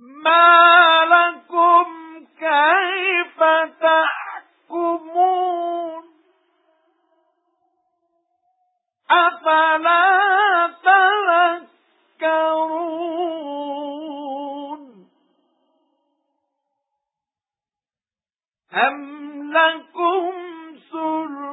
مَا لَكُمْ كَيْفَ تَحْكُمُونَ أَفَلَا تَذَكَّرُونَ أَمْ لَكُمْ سُلْطَانٌ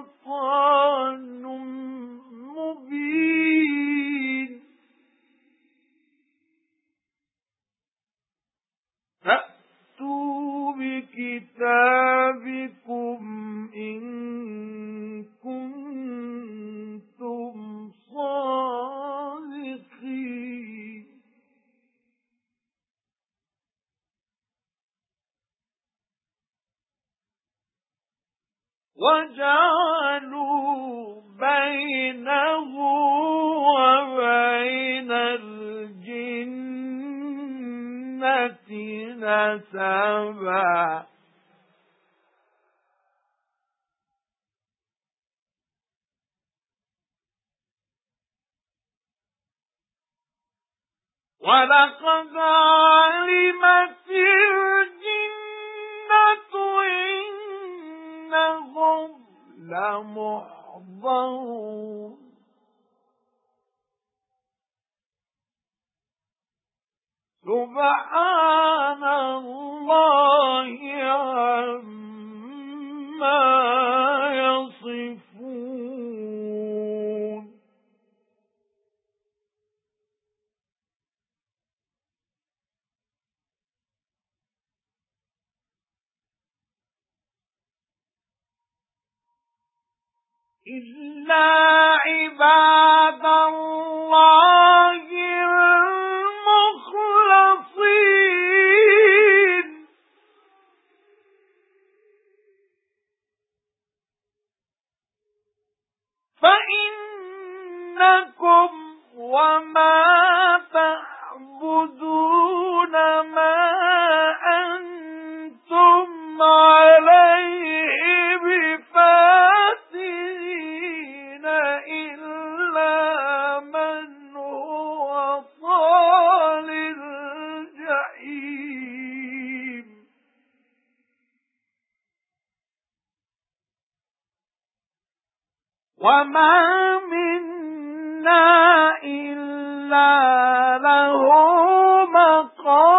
وَجَعَلُوا بَيْنَهُ وَبَيْنَ الْجِنَّةِ نَسَبًا. وَلَقَدْ عَلِمَتِ لَمُحْضَرُونَ سُبْحَانَ اللَّهِ. إِلَّا عِبَادَ اللَّهِ فَإِنَّكُمْ وَمَا وَصَالِ وَمَا مِنَّا إِلَّا لَهُ مَقَامٌ